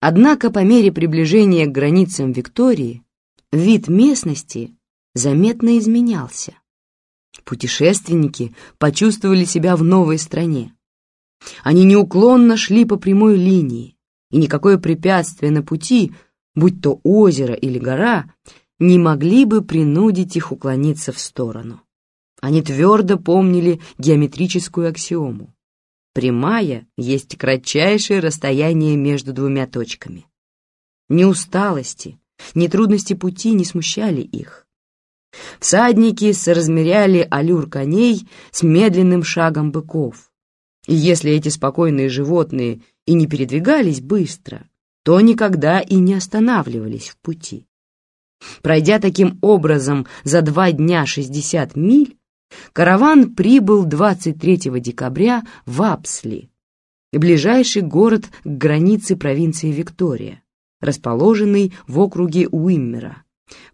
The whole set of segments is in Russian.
Однако по мере приближения к границам Виктории вид местности заметно изменялся. Путешественники почувствовали себя в новой стране. Они неуклонно шли по прямой линии, и никакое препятствие на пути, будь то озеро или гора, не могли бы принудить их уклониться в сторону. Они твердо помнили геометрическую аксиому. Прямая есть кратчайшее расстояние между двумя точками. Ни усталости, ни трудности пути не смущали их. Всадники соразмеряли аллюр коней с медленным шагом быков. И если эти спокойные животные и не передвигались быстро, то никогда и не останавливались в пути. Пройдя таким образом за два дня 60 миль, караван прибыл 23 декабря в Апсли, ближайший город к границе провинции Виктория, расположенный в округе Уиммера,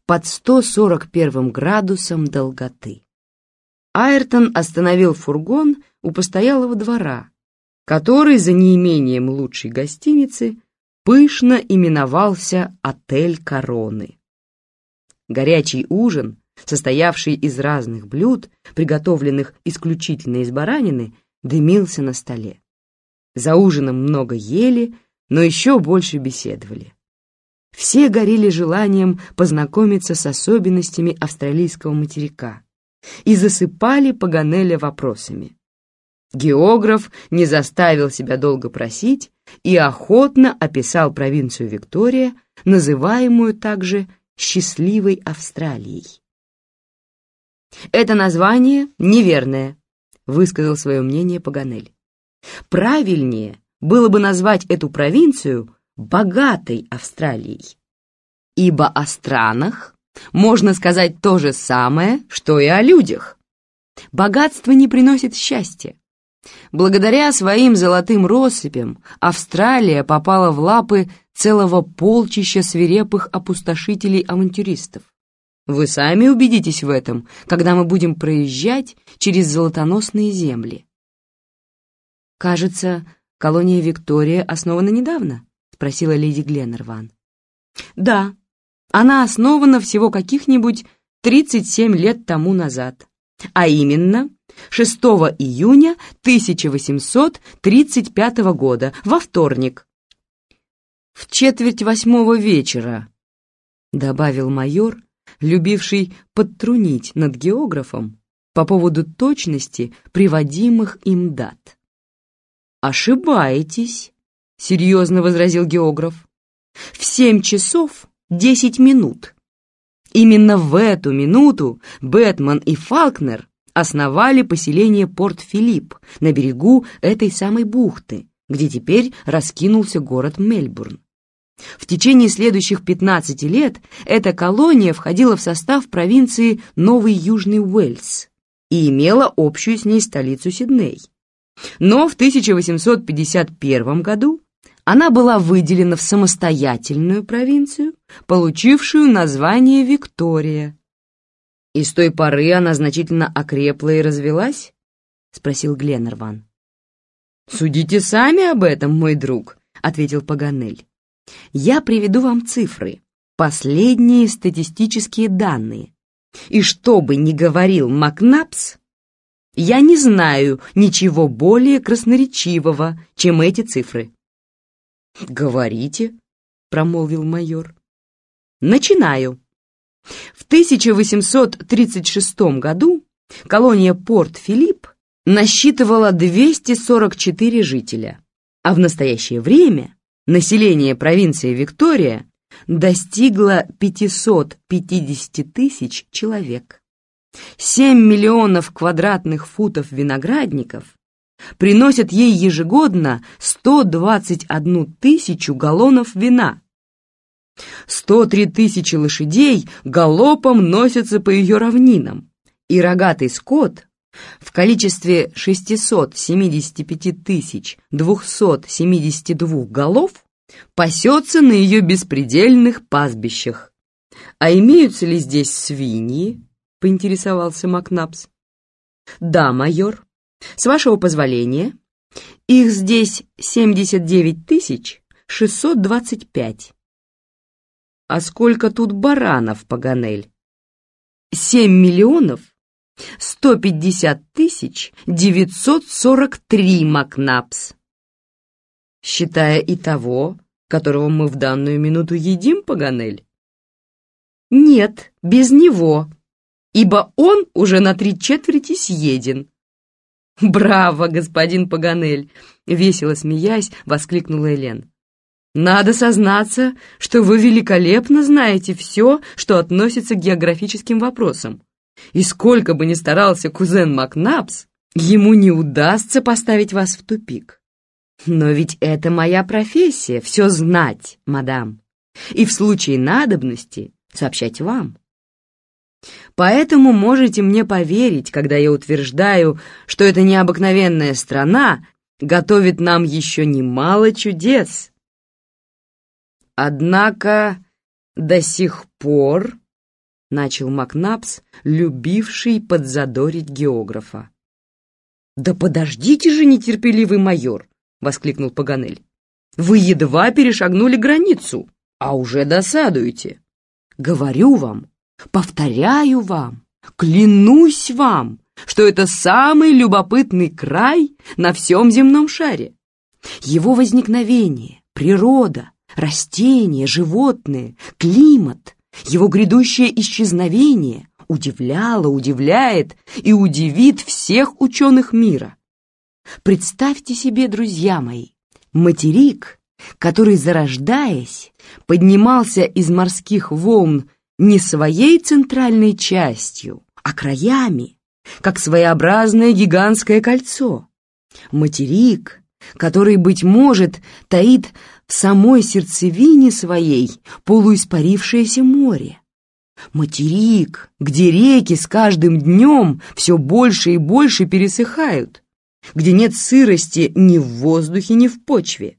под 141 градусом долготы. Айртон остановил фургон у постоялого двора, который за неимением лучшей гостиницы пышно именовался «Отель Короны». Горячий ужин, состоявший из разных блюд, приготовленных исключительно из баранины, дымился на столе. За ужином много ели, но еще больше беседовали. Все горели желанием познакомиться с особенностями австралийского материка и засыпали Паганеля вопросами. Географ не заставил себя долго просить и охотно описал провинцию Виктория, называемую также «счастливой Австралией». «Это название неверное», — высказал свое мнение Паганель. «Правильнее было бы назвать эту провинцию богатой Австралией. Ибо о странах можно сказать то же самое, что и о людях. Богатство не приносит счастья. Благодаря своим золотым россыпям Австралия попала в лапы целого полчища свирепых опустошителей-авантюристов. Вы сами убедитесь в этом, когда мы будем проезжать через золотоносные земли. Кажется, колония Виктория основана недавно, спросила леди Гленнерван. Да, она основана всего каких-нибудь 37 лет тому назад, а именно 6 июня 1835 года, во вторник. В четверть восьмого вечера, добавил майор, любивший подтрунить над географом по поводу точности приводимых им дат. «Ошибаетесь», — серьезно возразил географ. «В семь часов десять минут. Именно в эту минуту Бэтмен и Фалкнер основали поселение Порт-Филипп на берегу этой самой бухты, где теперь раскинулся город Мельбурн. В течение следующих 15 лет эта колония входила в состав провинции Новый Южный Уэльс и имела общую с ней столицу Сидней. Но в 1851 году она была выделена в самостоятельную провинцию, получившую название Виктория. «И с той поры она значительно окрепла и развелась?» — спросил Гленнерван. «Судите сами об этом, мой друг», — ответил Паганель. Я приведу вам цифры, последние статистические данные. И что бы ни говорил Макнапс, я не знаю ничего более красноречивого, чем эти цифры. «Говорите», — промолвил майор. «Начинаю. В 1836 году колония Порт-Филипп насчитывала 244 жителя, а в настоящее время население провинции Виктория достигло 550 тысяч человек. 7 миллионов квадратных футов виноградников приносят ей ежегодно 121 тысячу галлонов вина. 103 тысячи лошадей галопом носятся по ее равнинам, и рогатый скот в количестве 675 тысяч 272 голов пасется на ее беспредельных пастбищах. «А имеются ли здесь свиньи?» — поинтересовался Макнапс. «Да, майор. С вашего позволения, их здесь 79 тысяч 625. А сколько тут баранов, Паганель? 7 миллионов 150 тысяч 943 Макнапс. Считая и того, которого мы в данную минуту едим, Паганель? Нет, без него, ибо он уже на три четверти съеден. «Браво, господин Паганель!» — весело смеясь, воскликнула Элен. «Надо сознаться, что вы великолепно знаете все, что относится к географическим вопросам. И сколько бы ни старался кузен Макнапс, ему не удастся поставить вас в тупик. Но ведь это моя профессия — все знать, мадам, и в случае надобности сообщать вам. Поэтому можете мне поверить, когда я утверждаю, что эта необыкновенная страна готовит нам еще немало чудес. Однако до сих пор, — начал Макнапс, любивший подзадорить географа. «Да подождите же, нетерпеливый майор!» — воскликнул Паганель. «Вы едва перешагнули границу, а уже досадуете. Говорю вам, повторяю вам, клянусь вам, что это самый любопытный край на всем земном шаре. Его возникновение, природа, растения, животные, климат, его грядущее исчезновение удивляло, удивляет и удивит всех ученых мира. Представьте себе, друзья мои, материк, который, зарождаясь, поднимался из морских волн не своей центральной частью, а краями, как своеобразное гигантское кольцо. Материк, который, быть может, таит в самой сердцевине своей полуиспарившееся море. Материк, где реки с каждым днем все больше и больше пересыхают, где нет сырости ни в воздухе, ни в почве,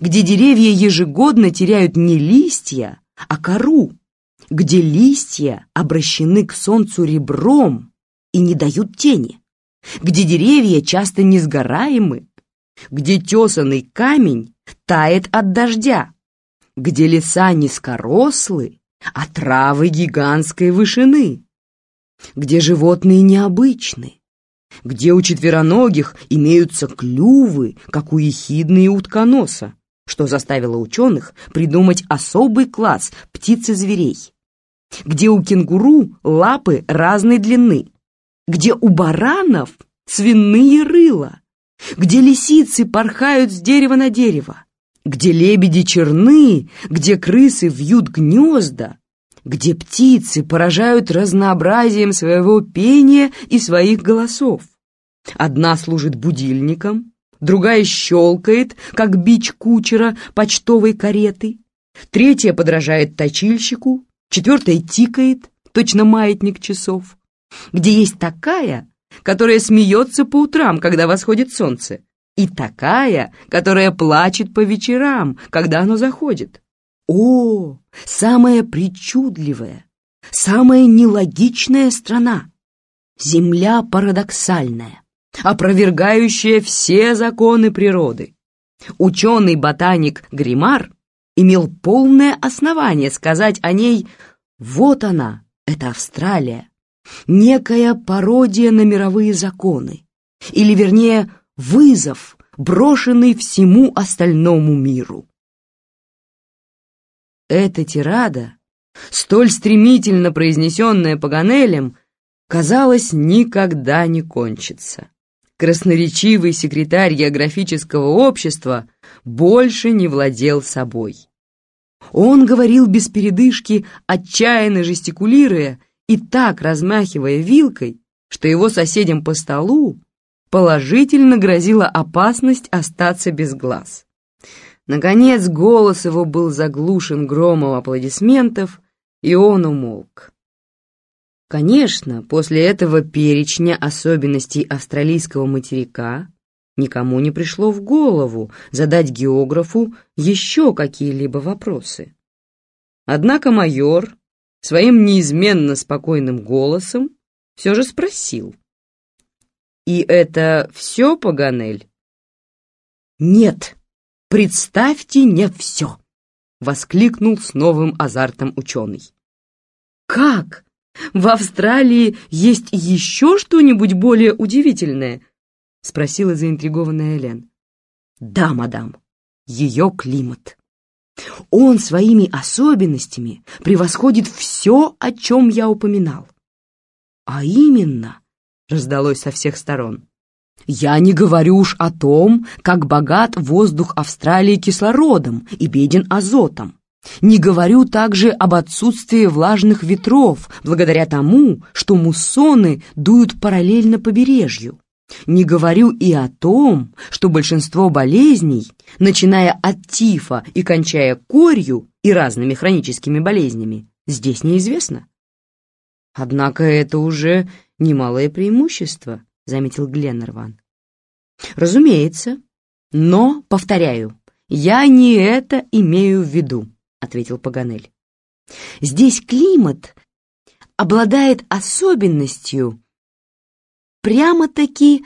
где деревья ежегодно теряют не листья, а кору, где листья обращены к солнцу ребром и не дают тени, где деревья часто несгораемы, где тесанный камень тает от дождя, где леса низкорослы, а травы гигантской вышины, где животные необычны, где у четвероногих имеются клювы, как у ехидны и утконоса, что заставило ученых придумать особый класс птиц и зверей, где у кенгуру лапы разной длины, где у баранов свиные рыла, где лисицы порхают с дерева на дерево, где лебеди черны, где крысы вьют гнезда, где птицы поражают разнообразием своего пения и своих голосов. Одна служит будильником, другая щелкает, как бич кучера почтовой кареты, третья подражает точильщику, четвертая тикает, точно маятник часов, где есть такая, которая смеется по утрам, когда восходит солнце, и такая, которая плачет по вечерам, когда оно заходит. О, самая причудливая, самая нелогичная страна! Земля парадоксальная, опровергающая все законы природы. Ученый-ботаник Гримар имел полное основание сказать о ней «Вот она, это Австралия, некая пародия на мировые законы, или, вернее, вызов, брошенный всему остальному миру». Эта тирада, столь стремительно произнесенная Паганелем, казалось, никогда не кончится. Красноречивый секретарь географического общества больше не владел собой. Он говорил без передышки, отчаянно жестикулируя и так размахивая вилкой, что его соседям по столу положительно грозила опасность остаться без глаз. Наконец голос его был заглушен громом аплодисментов, и он умолк. Конечно, после этого перечня особенностей австралийского материка никому не пришло в голову задать географу еще какие-либо вопросы. Однако майор своим неизменно спокойным голосом все же спросил. «И это все, Паганель?» «Нет», Представьте не все!» — воскликнул с новым азартом ученый. «Как? В Австралии есть еще что-нибудь более удивительное?» — спросила заинтригованная Элен. «Да, мадам, ее климат. Он своими особенностями превосходит все, о чем я упоминал. А именно, — раздалось со всех сторон, — я не говорю уж о том, как богат воздух Австралии кислородом и беден азотом. Не говорю также об отсутствии влажных ветров, благодаря тому, что муссоны дуют параллельно побережью. Не говорю и о том, что большинство болезней, начиная от тифа и кончая корью и разными хроническими болезнями, здесь неизвестно. Однако это уже немалое преимущество, заметил Гленнерван. Разумеется, но, повторяю, я не это имею в виду, ответил Паганель. Здесь климат обладает особенностью, прямо-таки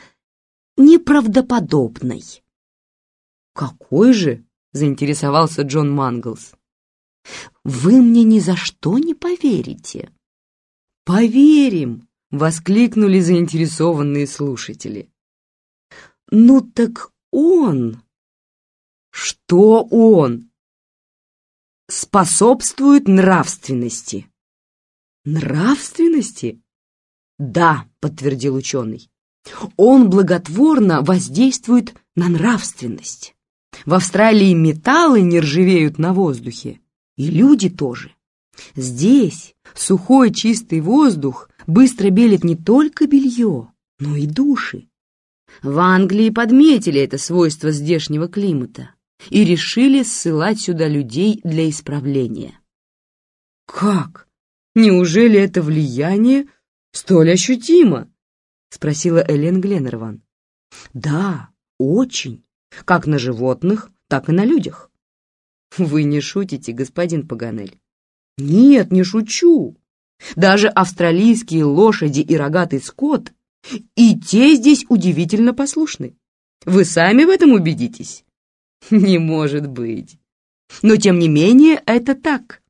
неправдоподобной. «Какой же?» — заинтересовался Джон Манглс. «Вы мне ни за что не поверите». «Поверим!» — воскликнули заинтересованные слушатели. «Ну так он...» «Что он?» «Способствует нравственности». «Нравственности?» «Да», — подтвердил ученый. «Он благотворно воздействует на нравственность. В Австралии металлы не ржавеют на воздухе, и люди тоже. Здесь сухой чистый воздух быстро белит не только белье, но и души. В Англии подметили это свойство здешнего климата и решили ссылать сюда людей для исправления. Как? Неужели это влияние столь ощутимо?» — спросила Элен Гленнерван. «Да, очень. Как на животных, так и на людях». «Вы не шутите, господин Паганель?» «Нет, не шучу. Даже австралийские лошади и рогатый скот, и те здесь удивительно послушны. Вы сами в этом убедитесь?» «Не может быть. Но, тем не менее, это так.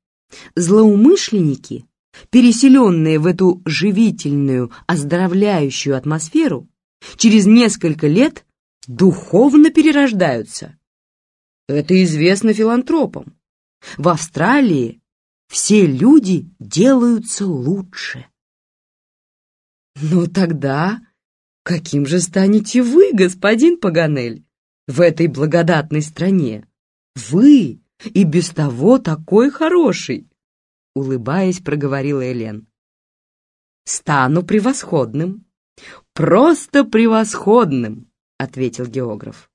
Злоумышленники переселенные в эту живительную, оздоровляющую атмосферу, через несколько лет духовно перерождаются. Это известно филантропам. В Австралии все люди делаются лучше. Но тогда каким же станете вы, господин Паганель, в этой благодатной стране? Вы и без того такой хороший улыбаясь, проговорила Элен. «Стану превосходным, просто превосходным», — ответил географ.